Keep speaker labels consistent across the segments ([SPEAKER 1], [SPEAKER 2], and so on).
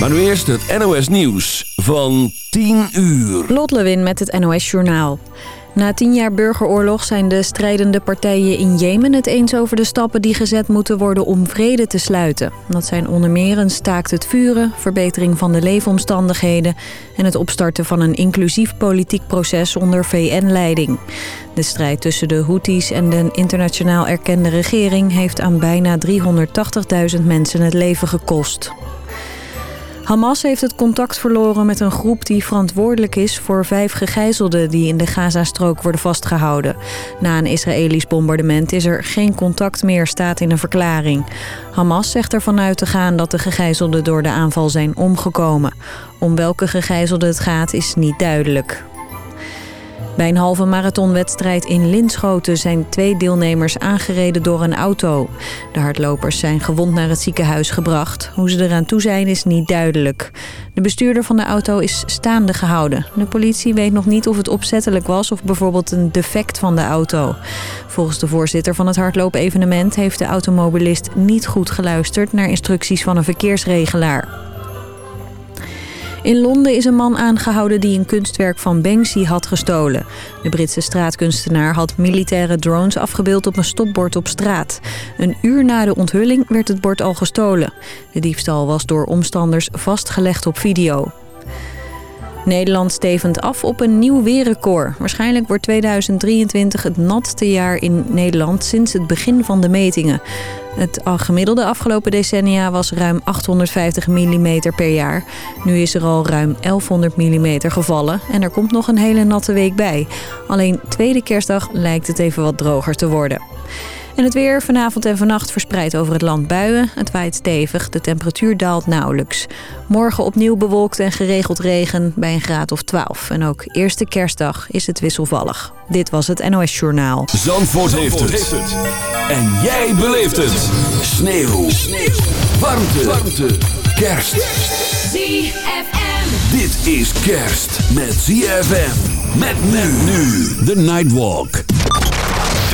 [SPEAKER 1] Maar nu eerst het NOS Nieuws van 10 uur.
[SPEAKER 2] Lot Lewin met het NOS Journaal. Na tien jaar burgeroorlog zijn de strijdende partijen in Jemen het eens over de stappen die gezet moeten worden om vrede te sluiten. Dat zijn onder meer een staakt het vuren, verbetering van de leefomstandigheden en het opstarten van een inclusief politiek proces onder VN-leiding. De strijd tussen de Houthis en de internationaal erkende regering heeft aan bijna 380.000 mensen het leven gekost. Hamas heeft het contact verloren met een groep die verantwoordelijk is voor vijf gegijzelden die in de Gazastrook worden vastgehouden. Na een Israëlisch bombardement is er geen contact meer, staat in een verklaring. Hamas zegt ervan uit te gaan dat de gegijzelden door de aanval zijn omgekomen. Om welke gegijzelden het gaat is niet duidelijk. Bij een halve marathonwedstrijd in Linschoten zijn twee deelnemers aangereden door een auto. De hardlopers zijn gewond naar het ziekenhuis gebracht. Hoe ze eraan toe zijn is niet duidelijk. De bestuurder van de auto is staande gehouden. De politie weet nog niet of het opzettelijk was of bijvoorbeeld een defect van de auto. Volgens de voorzitter van het hardloopevenement heeft de automobilist niet goed geluisterd naar instructies van een verkeersregelaar. In Londen is een man aangehouden die een kunstwerk van Banksy had gestolen. De Britse straatkunstenaar had militaire drones afgebeeld op een stopbord op straat. Een uur na de onthulling werd het bord al gestolen. De diefstal was door omstanders vastgelegd op video. Nederland stevend af op een nieuw weerrecord. Waarschijnlijk wordt 2023 het natste jaar in Nederland sinds het begin van de metingen. Het gemiddelde afgelopen decennia was ruim 850 mm per jaar. Nu is er al ruim 1100 mm gevallen en er komt nog een hele natte week bij. Alleen tweede kerstdag lijkt het even wat droger te worden. En het weer vanavond en vannacht verspreidt over het land buien. Het waait stevig, de temperatuur daalt nauwelijks. Morgen opnieuw bewolkt en geregeld regen bij een graad of 12. En ook eerste kerstdag is het wisselvallig. Dit was het NOS Journaal.
[SPEAKER 1] Zandvoort, heeft, het. En jij beleeft het. Sneeuw. Sneeuw. Warmte. Warmte. Kerst.
[SPEAKER 3] ZFM.
[SPEAKER 1] Dit is kerst met ZFM. Met men nu. The Nightwalk.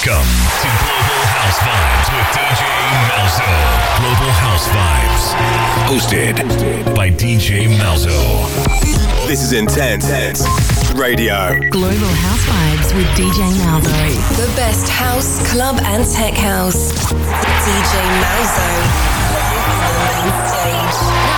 [SPEAKER 4] Welcome to Global House Vibes with DJ Malzo. Global House Vibes. Hosted by DJ Malzo.
[SPEAKER 5] This is Intense Radio.
[SPEAKER 6] Global House Vibes with DJ Malzo.
[SPEAKER 7] The best house, club, and tech house. DJ Malzo. On the main stage.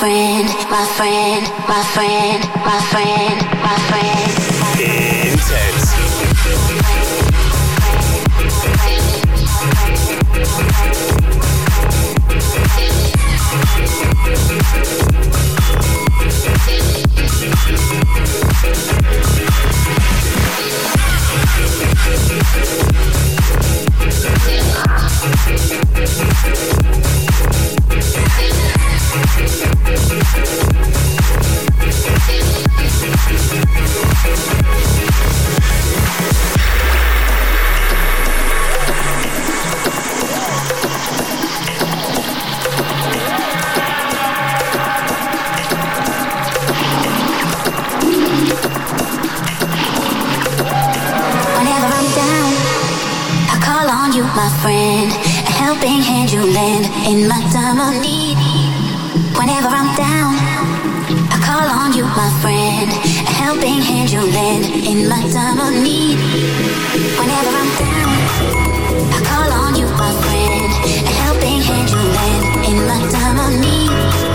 [SPEAKER 3] friend, my friend, my friend, my friend, my friend. friend, a helping hand you lend in my time of need. Whenever I'm down, I call on you, my friend, a helping hand you lend in my time of need. Whenever I'm down, I call on you, my friend, a helping hand you lend in my time of need.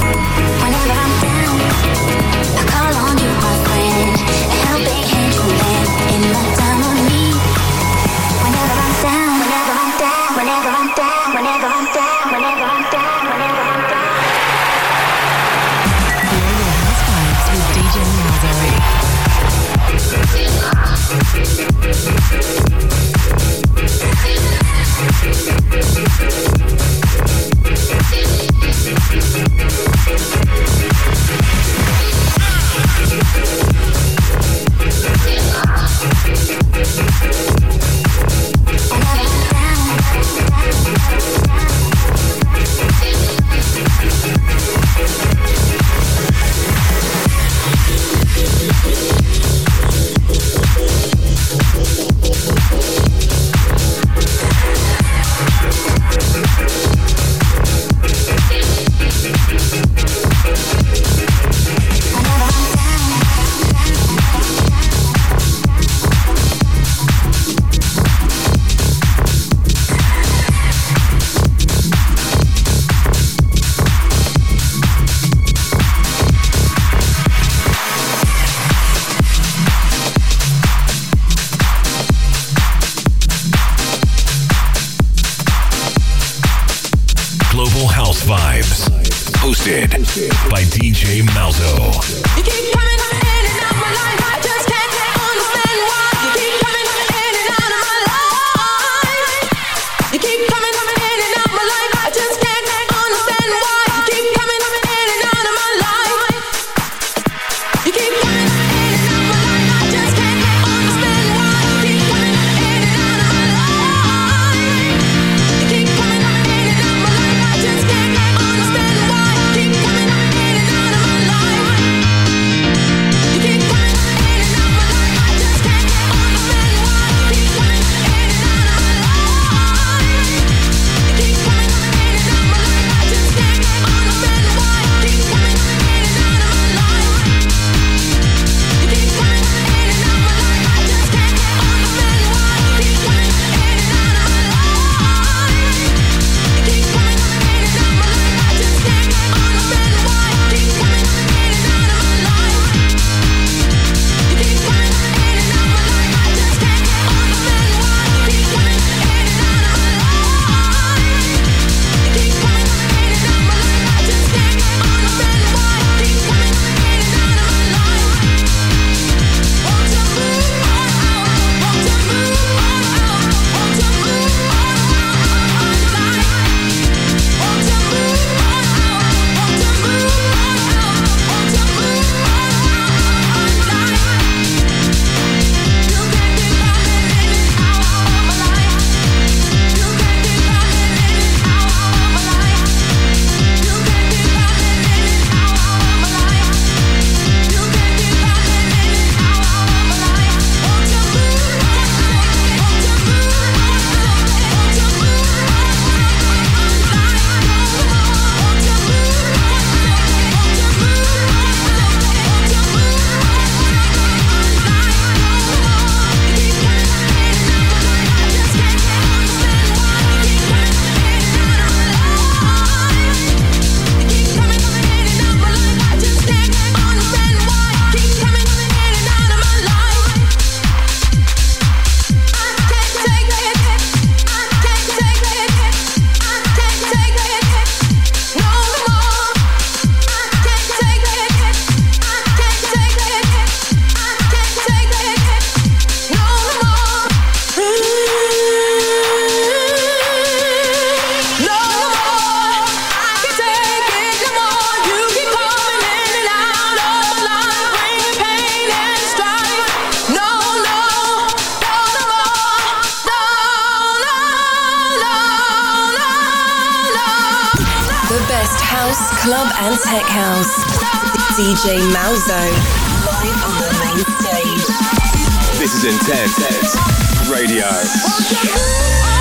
[SPEAKER 8] Tech house. DJ Malzo. Live on the main stage.
[SPEAKER 1] This is Intense Radio.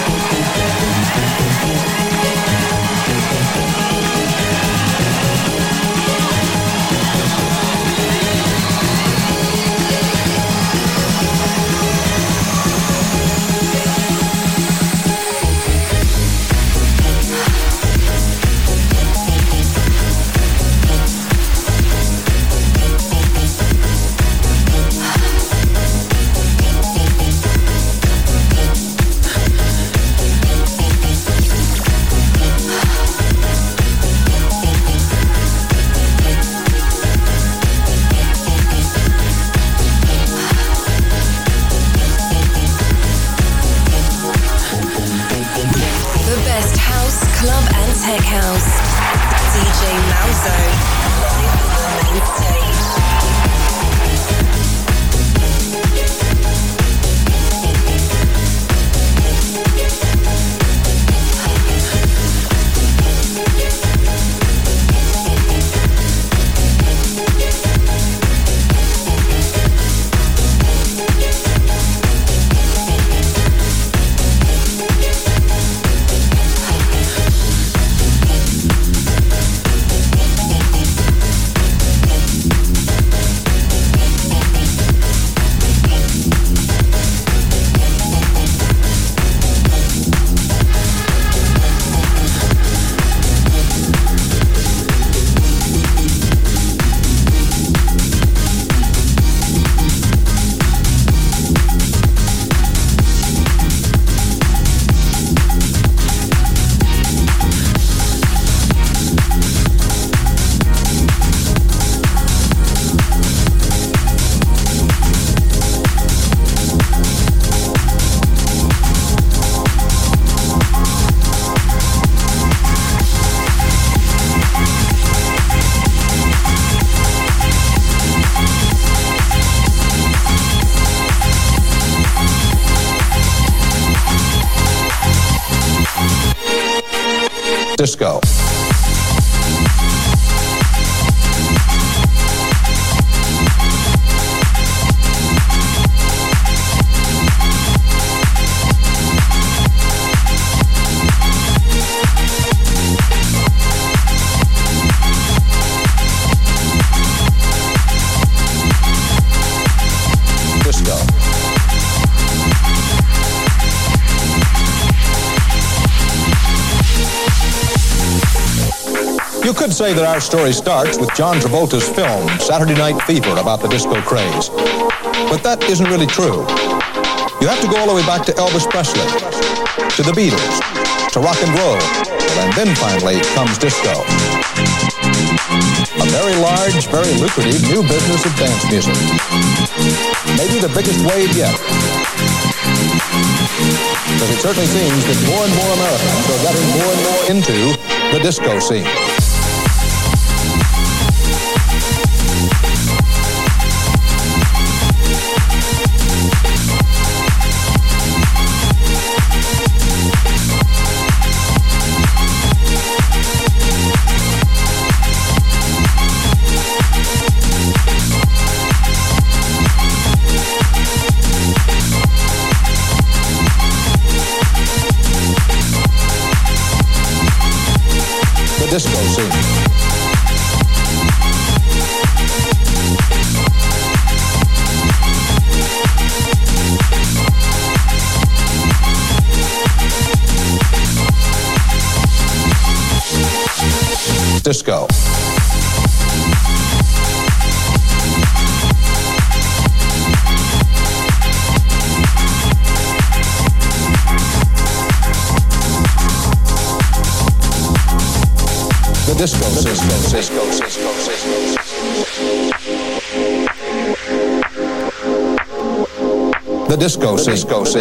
[SPEAKER 9] say that our story starts with John Travolta's film, Saturday Night Fever, about the disco craze. But that isn't really true. You have to go all the way back to Elvis Presley, to the Beatles, to rock and roll, and then finally comes disco. A very large, very lucrative new business of dance music. Maybe the biggest wave yet. Because it certainly seems that more and more Americans are getting more and more into the disco scene.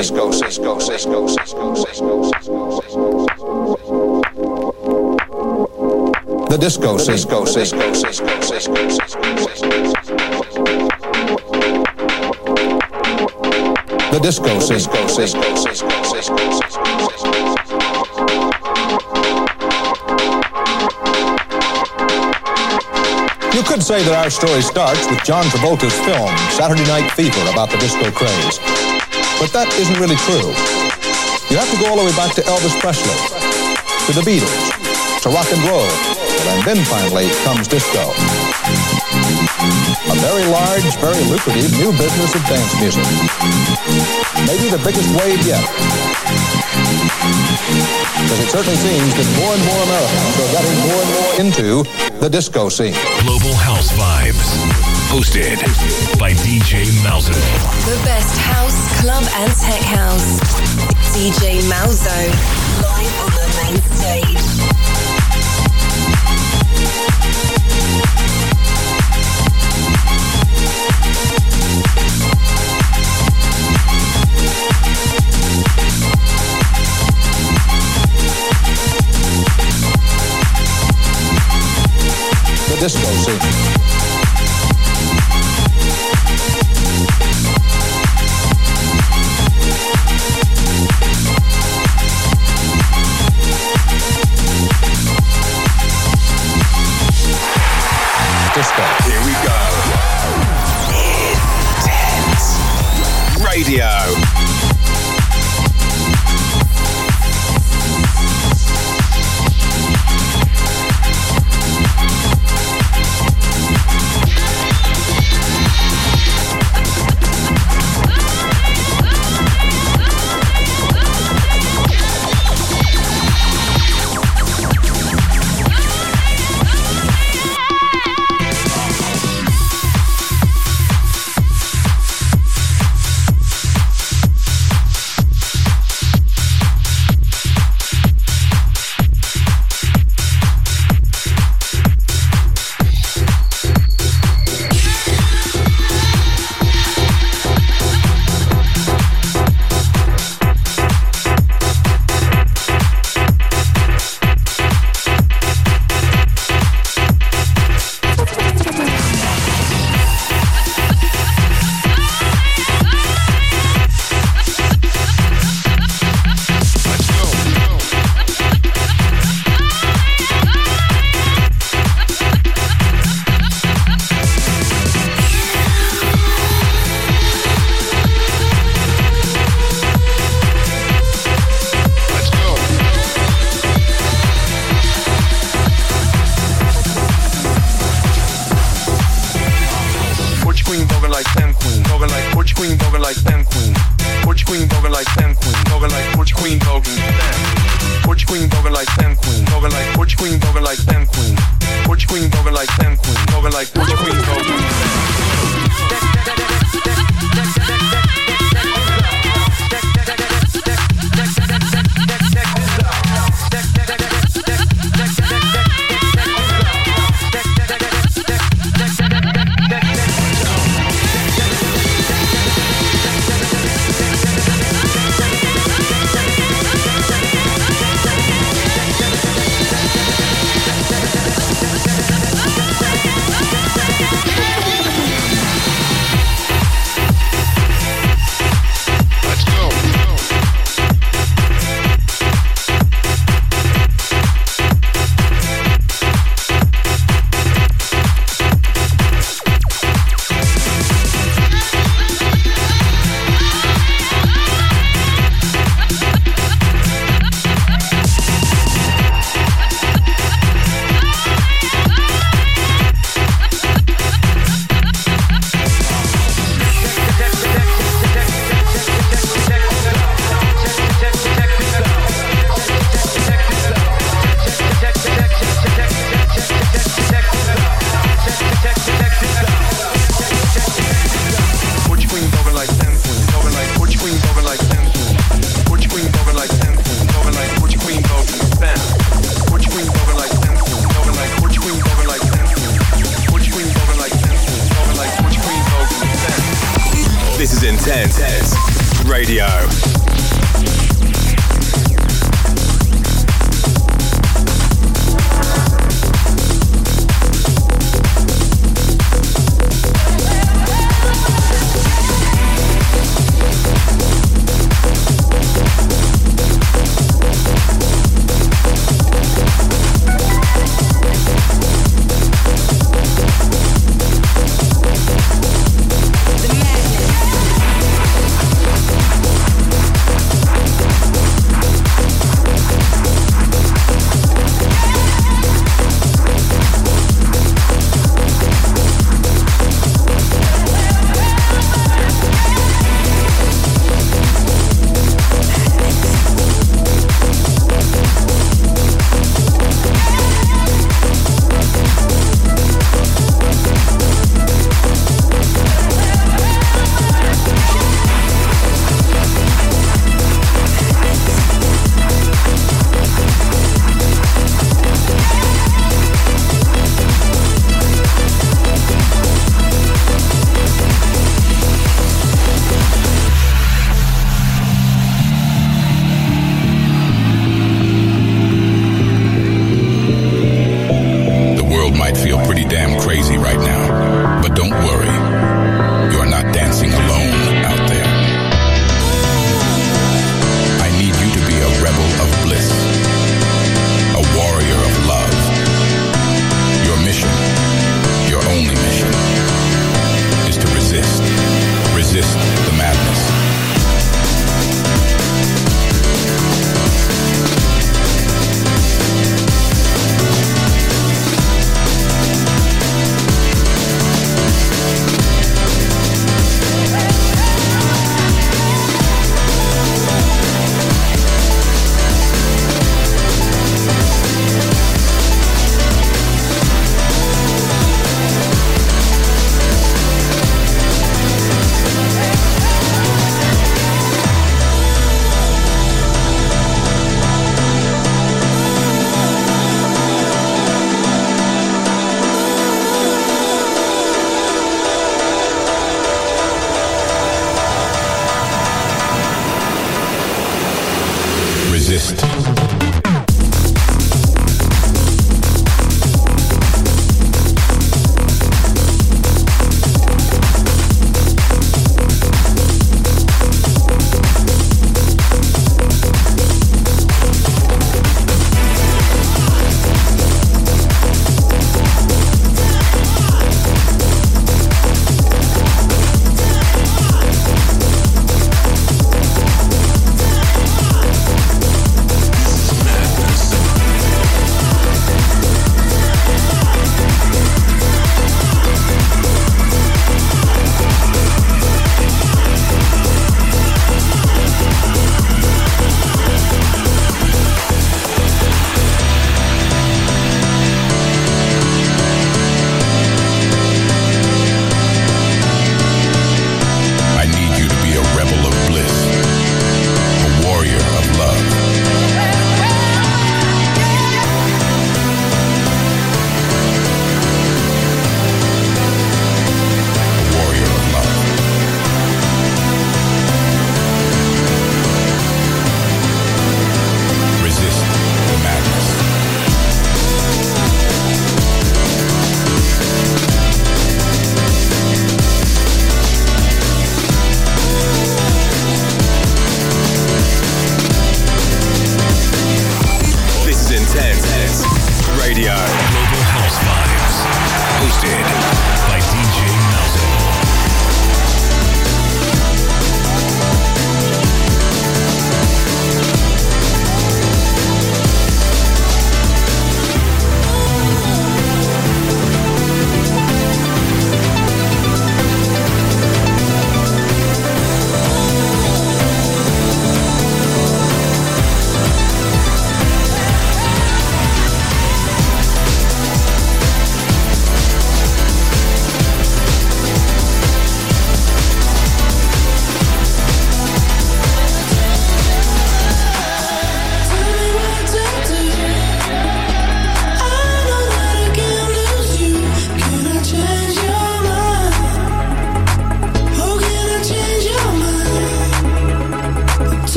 [SPEAKER 9] Cisco, Cisco, Cisco, Cisco, Cisco, Cisco, Cisco. The disco Cisco, Cisco, Cisco, Cisco, Cisco, The disco Cisco, Cisco, Cisco, Cisco, Cisco. You could say that our story starts with John Travolta's film, Saturday Night Fever, about the disco craze. But that isn't really true. You have to go all the way back to Elvis Presley, to the Beatles, to rock and roll, and then finally comes disco. A very large, very lucrative new business of dance music. Maybe the biggest wave yet. Because it certainly seems that more and more Americans are getting more and more into the disco scene.
[SPEAKER 4] Global House Vibes. Hosted by DJ Malzo.
[SPEAKER 7] The best house, club, and tech house. DJ Malzo. Live on the main stage.
[SPEAKER 9] The disco scene. Disco.
[SPEAKER 5] Here we go. Intense Radio.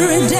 [SPEAKER 1] were.